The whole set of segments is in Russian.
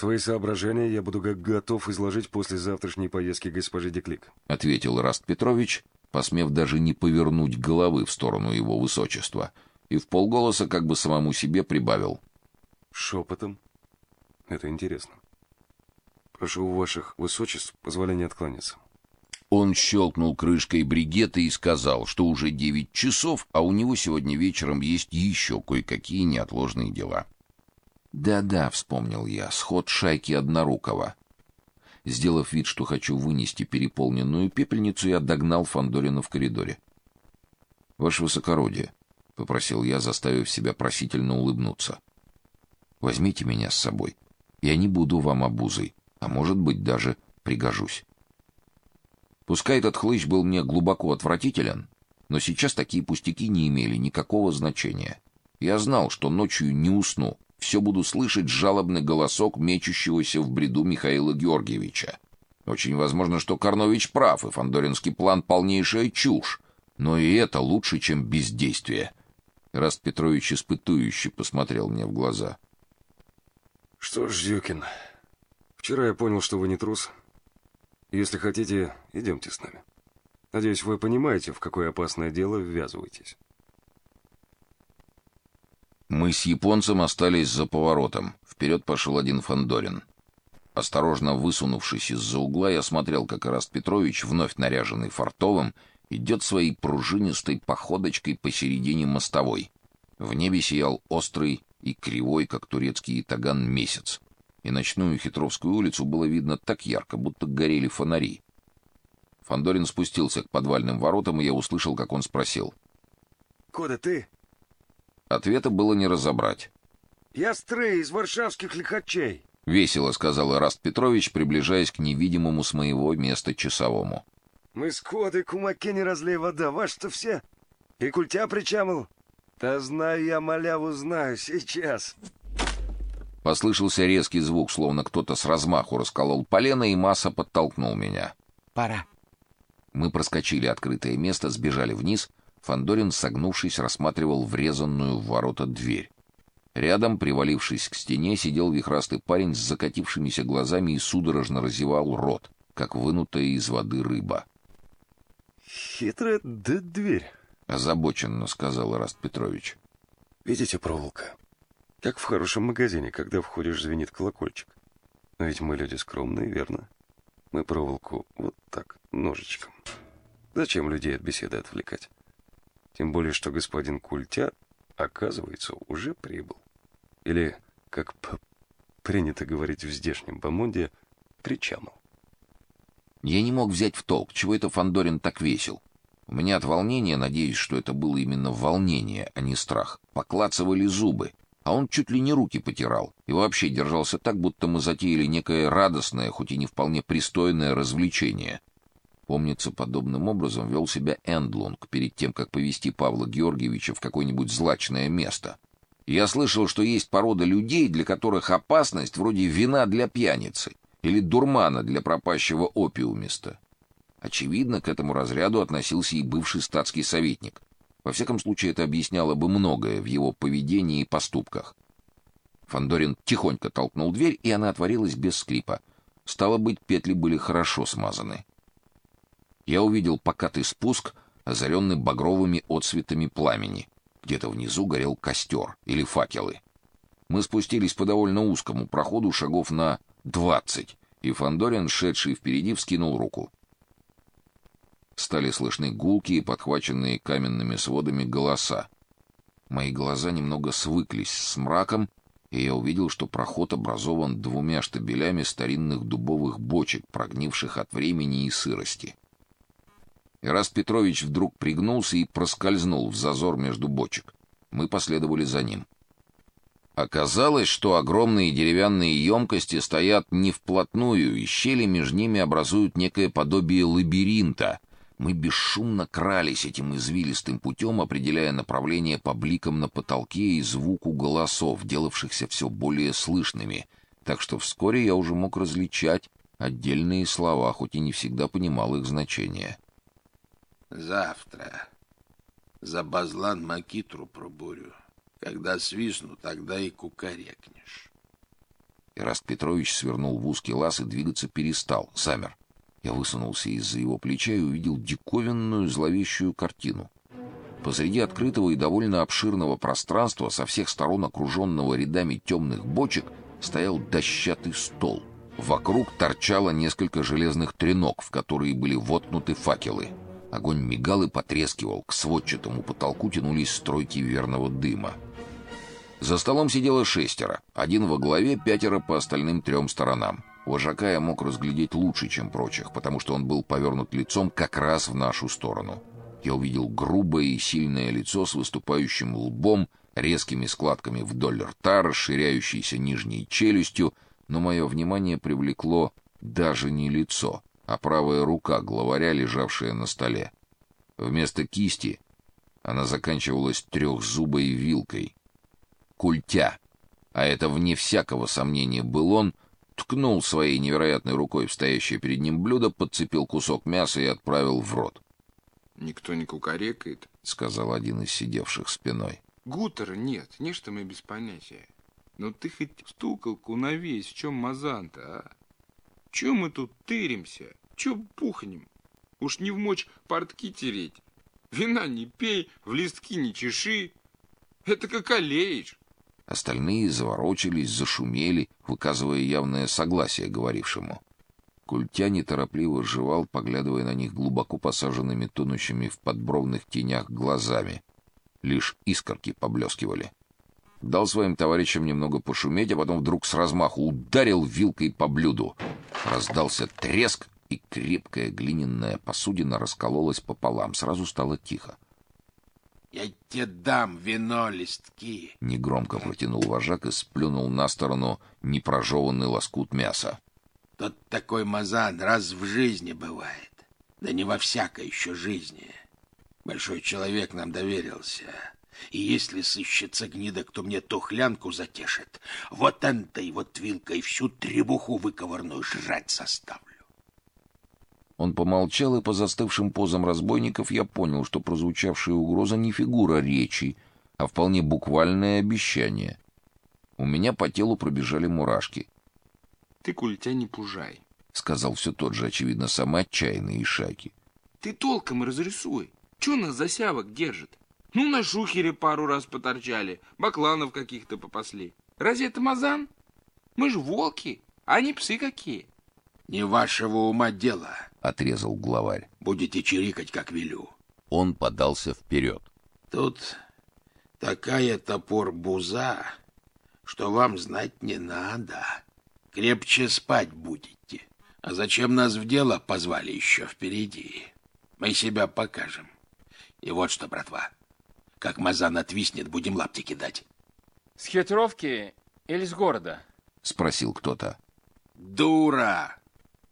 Свои соображения я буду как готов изложить после завтрашней поездки госпожи Деклик, ответил Раст Петрович, посмев даже не повернуть головы в сторону его высочества, и в полголоса как бы самому себе прибавил: шепотом. Это интересно. Прошу у ваших высочеств позволения откланяться. Он щелкнул крышкой бригеты и сказал, что уже девять часов, а у него сегодня вечером есть еще кое-какие неотложные дела. Да-да, вспомнил я, сход шайки Однорукова. Сделав вид, что хочу вынести переполненную пепельницу, я догнал Фандорина в коридоре. Ваше высокородие, попросил я, заставив себя просительно улыбнуться. Возьмите меня с собой. Я не буду вам обузой, а может быть, даже пригожусь. Пускай этот хлыщ был мне глубоко отвратителен, но сейчас такие пустяки не имели никакого значения. Я знал, что ночью не усну, все буду слышать жалобный голосок мечущегося в бреду Михаила Георгиевича. Очень возможно, что Карнович прав, и фандоринский план полнейшая чушь, но и это лучше, чем бездействие. Раст Петрович испытующе посмотрел мне в глаза. Что ж, Юкин, вчера я понял, что вы не трус, если хотите, идемте с нами. Надеюсь, вы понимаете, в какое опасное дело ввязываетесь. Мы с японцем остались за поворотом. Вперед пошел один Фандорин. Осторожно высунувшись из-за угла, я смотрел, как Ираст Петрович, вновь наряженный фартовым, идет своей пружинистой походочкой посередине мостовой. В небе сиял острый и кривой, как турецкий таган, месяц и ночную Хитровскую улицу было видно так ярко, будто горели фонари. Фандорин спустился к подвальным воротам, и я услышал, как он спросил: "Куда ты?" Ответа было не разобрать. "Я стрей из варшавских лихачей", весело сказал Раст Петрович, приближаясь к невидимому с моего места часовому. "Мы с коды кумаки не разлей вода, ваш-то все. И культя причамил. Да знаю я маляву знаю сейчас". Послышался резкий звук, словно кто-то с размаху расколол полено, и масса подтолкнул меня. Пора. Мы проскочили открытое место, сбежали вниз. Фандорин, согнувшись, рассматривал врезанную в ворота дверь. Рядом, привалившись к стене, сидел вихрастый парень с закатившимися глазами и судорожно разевал рот, как вынутая из воды рыба. Хитрая да дверь, озабоченно сказал Раст Петрович. Видите проволока? Как в хорошем магазине, когда входишь, звенит колокольчик. Но ведь мы люди скромные, верно? Мы проволоку вот так, ножичком. Зачем людей от беседы отвлекать? Тем более, что господин Культя, оказывается, уже прибыл. Или, как принято говорить в здешнем Бамонде, причамал. Я не мог взять в толк, чего это Фандорин так весел. У меня от волнения, надеюсь, что это было именно волнение, а не страх, поклацывали зубы а он чуть ли не руки потирал и вообще держался так, будто мы затеяли некое радостное, хоть и не вполне пристойное развлечение. Помнится, подобным образом вел себя Эндлунг перед тем, как повести Павла Георгиевича в какое-нибудь злачное место. Я слышал, что есть порода людей, для которых опасность вроде вина для пьяницы или дурмана для пропащего опиумиста. Очевидно, к этому разряду относился и бывший статский советник. Во всяком случае, это объясняло бы многое в его поведении и поступках. Фандорин тихонько толкнул дверь, и она отворилась без скрипа. Стало быть, петли были хорошо смазаны. Я увидел покатый спуск, озаренный багровыми отсветами пламени. Где-то внизу горел костер или факелы. Мы спустились по довольно узкому проходу шагов на двадцать, и Фандорин, шедший впереди, вскинул руку стали слышны гулкие, подхваченные каменными сводами голоса. Мои глаза немного свыклись с мраком, и я увидел, что проход образован двумя штабелями старинных дубовых бочек, прогнивших от времени и сырости. Ираст Петрович вдруг пригнулся и проскользнул в зазор между бочек. Мы последовали за ним. Оказалось, что огромные деревянные емкости стоят не вплотную, и щели между ними образуют некое подобие лабиринта, мы бесшумно крались этим извилистым путем, определяя направление по бликам на потолке и звуку голосов, делавшихся все более слышными, так что вскоре я уже мог различать отдельные слова, хоть и не всегда понимал их значение. Завтра за базлан макитру пробурю. Когда свистну, тогда и кукарекнешь. Ираст Петрович свернул в узкий лаз и двигаться перестал, замер. Я высунулся из-за его плеча и увидел диковинную зловещую картину. Посреди открытого и довольно обширного пространства, со всех сторон окруженного рядами темных бочек, стоял дощатый стол. Вокруг торчало несколько железных треног, в которые были воткнуты факелы. Огонь мигал и потрескивал, к сводчатому потолку тянулись стройки верного дыма. За столом сидело шестеро, один во главе, пятеро по остальным трем сторонам. Вожака я мог разглядеть лучше, чем прочих, потому что он был повернут лицом как раз в нашу сторону. Я увидел грубое и сильное лицо с выступающим лбом, резкими складками вдоль рта, расширяющейся нижней челюстью, но мое внимание привлекло даже не лицо, а правая рука главаря, лежавшая на столе. Вместо кисти она заканчивалась трехзубой вилкой. Культя, а это вне всякого сомнения был он, ткнул своей невероятной рукой в стоящее перед ним блюдо, подцепил кусок мяса и отправил в рот. Никто не кукарекает, сказал один из сидевших спиной. Гутера нет, нечто мы без понятия. Но ты хоть стуколку на весь, в чем мазан-то, а? Чем мы тут тыримся? Чем пухнем? Уж не в мочь портки тереть. Вина не пей, в листки не чеши. Это как олеешь. Остальные заворочились, зашумели, выказывая явное согласие говорившему. Культя неторопливо жевал, поглядывая на них глубоко посаженными, тонущими в подбровных тенях глазами. Лишь искорки поблескивали. Дал своим товарищам немного пошуметь, а потом вдруг с размаху ударил вилкой по блюду. Раздался треск, и крепкая глиняная посудина раскололась пополам. Сразу стало тихо. Я тебе дам вино листки. Негромко протянул вожак и сплюнул на сторону непрожеванный лоскут мяса. Тот такой мазан раз в жизни бывает. Да не во всякой еще жизни. Большой человек нам доверился. И если сыщется гнида, кто мне тухлянку затешит, вот энтой вот вилкой всю требуху выковырную жрать заставлю. Он помолчал, и по застывшим позам разбойников я понял, что прозвучавшая угроза не фигура речи, а вполне буквальное обещание. У меня по телу пробежали мурашки. Ты, культя, не пужай, сказал все тот же, очевидно, самый отчаянный Ишаки. Ты толком разрисуй. Че нас засявок держит? Ну, на шухере пару раз поторчали, бакланов каких-то попасли. Разве это мазан? Мы же волки, а они псы какие. Не вашего ума дело, отрезал главарь. Будете чирикать, как велю. Он подался вперед. Тут такая топор буза, что вам знать не надо. Крепче спать будете. А зачем нас в дело позвали еще впереди? Мы себя покажем. И вот что, братва, как Мазан отвиснет, будем лапти кидать. С хитровки или с города? Спросил кто-то. Дура!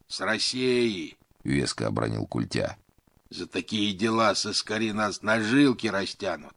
С Россией! Веско обронил Культя. За такие дела соскори нас на жилки растянут.